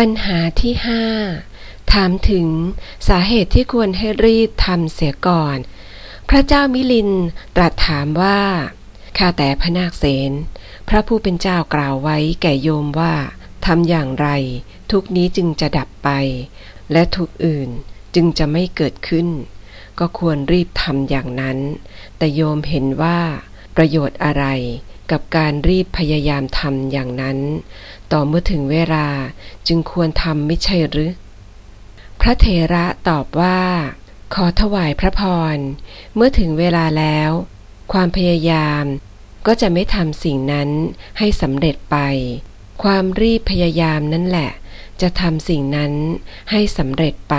ปัญหาที่ห้าถามถึงสาเหตุที่ควรให้รีบทำเสียก่อน พระเจ้ามิลินตรัสถามว่า ข้าแต่พระนาคเสนพระผู้เป็นเจ้ากล่าวไว้แก่โยมว่าทำอย่างไร ทุกนี้จึงจะดับไป และทุกอื่นจึงจะไม่เกิดขึ้น ก็ควรรีบทำอย่างนั้น แต่โยมเห็นว่า ประโยชน์อะไรกับการรีบพยายามทำอย่างนั้น ต่อเมื่อถึงเวลาจึงควรทำไม่ใช่หรือ พระเถระตอบว่า ขอถวายพระพร เมื่อถึงเวลาแล้ว ความพยายามก็จะไม่ทำสิ่งนั้นให้สำเร็จไป ความรีบพยายามนั่นแหละ จะทำสิ่งนั้นให้สำเร็จไป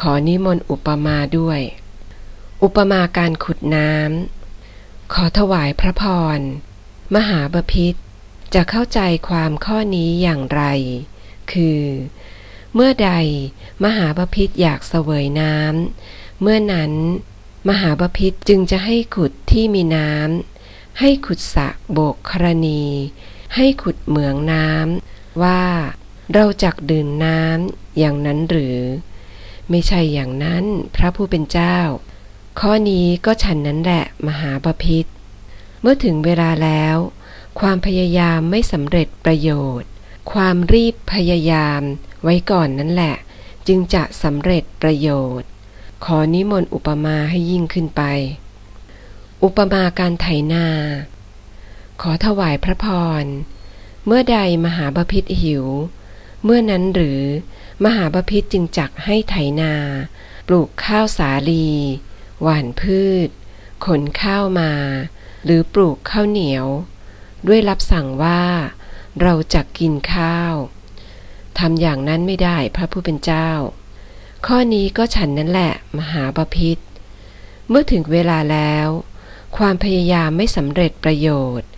ขอนิมนต์อุปมาด้วย อุปมาการขุดน้ำ ขอถวายพระพร มหาบพิษจะเข้าใจความข้อนี้อย่างไร คือ เมื่อใดมหาบพิษอยากเสวยน้ำ เมื่อนั้น มหาบพิษจึงจะให้ขุดที่มีน้ำ ให้ขุดสะโบกครณี ให้ขุดเหมืองน้ำ ว่าเราจักดื่มน้ำอย่างนั้นหรือ ไม่ใช่อย่างนั้นพระผู้เป็นเจ้า ข้อนี้ก็ฉันนั้นแหละมหาปพิษ เมื่อถึงเวลาแล้ว ความพยายามไม่สำเร็จประโยชน์ ความรีบพยายามไว้ก่อนนั่นแหละ จึงจะสำเร็จประโยชน์ ขอนิมนต์อุปมาให้ยิ่งขึ้นไป อุปมาการไถนา ขอถวายพระพร เมื่อใดมหาบพิษหิว เมื่อนั้นหรือมหาบพิษจึงจักให้ไถนา ปลูกข้าวสาลี หว่านพืช ขนข้าวมา หรือปลูกข้าวเหนียว ด้วยรับสั่งว่า เราจะกินข้าวทำอย่างนั้นไม่ได้พระผู้เป็นเจ้า ข้อนี้ก็ฉันนั่นแหละมหาบพิษเมื่อถึงเวลาแล้ว ความพยายามไม่สำเร็จประโยชน์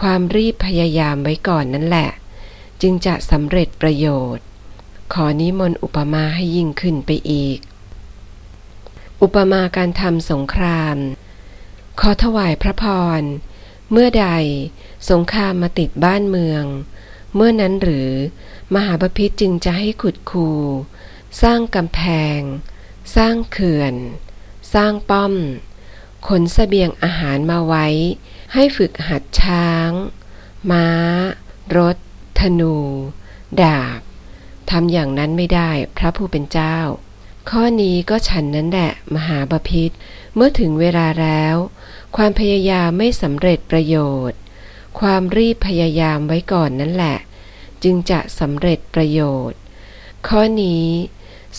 ความรีบพยายามไว้ก่อนนั่นแหละ จึงจะสำเร็จประโยชน์ ขอนิมนต์อุปมาให้ยิ่งขึ้นไปอีก อุปมาการทำสงคราม ขอถวายพระพร เมื่อใดสงครามมาติดบ้านเมือง เมื่อนั้นหรือมหาบพิษจึงจะให้ขุดคู สร้างกำแพง สร้างเขื่อน สร้างป้อม ขนสเสบียงอาหารมาไว้ ให้ฝึกหัดช้าง ม้า รถ ธนู ดาบทำอย่างนั้นไม่ได้พระผู้เป็นเจ้า ข้อนี้ก็ฉันนั้นแหละ มหาบพิษเมื่อถึงเวลาแล้ว ความพยายามไม่สำเร็จประโยชน์ ความรีบพยายามไว้ก่อนนั่นแหละ จึงจะสำเร็จประโยชน์ ข้อนี้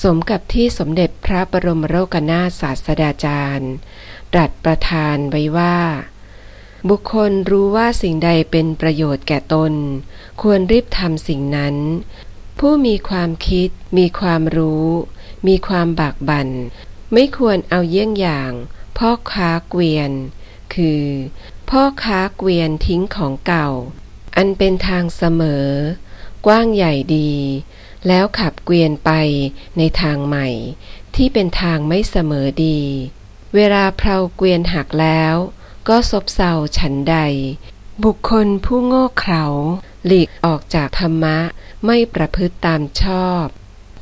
สมกับที่สมเด็จพระบรมโลกนาถศาสดาจารย์ตรัสประทานไว้ว่า บุคคลรู้ว่าสิ่งใดเป็นประโยชน์แก่ตน ควรรีบทำสิ่งนั้น ผู้มีความคิด มีความรู้ มีความบากบัน่น ไม่ควรเอาเยี่ยงอย่าง พ่อค้าเกวียน คือ พ่อค้าเกวียนทิ้งของเก่า อันเป็นทางเสมอ กว้างใหญ่ดี แล้วขับเกวียนไปในทางใหม่ ที่เป็นทางไม่เสมอดี เวลาเพลาเกวียนหักแล้ว ก็ซบเซาฉันใด บุคคลผู้โง่เขลา หลีกออกจากธรรมะไม่ประพฤติตามชอบ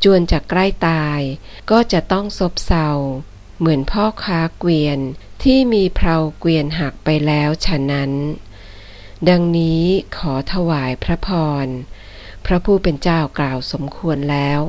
จวนจะใกล้ตายก็จะต้องซบเซา เหมือนพ่อค้าเกวียนที่มีเพลาเกวียนหักไปแล้วฉะนั้น ดังนี้ขอถวายพระพร พระผู้เป็นเจ้ากล่าวสมควรแล้ว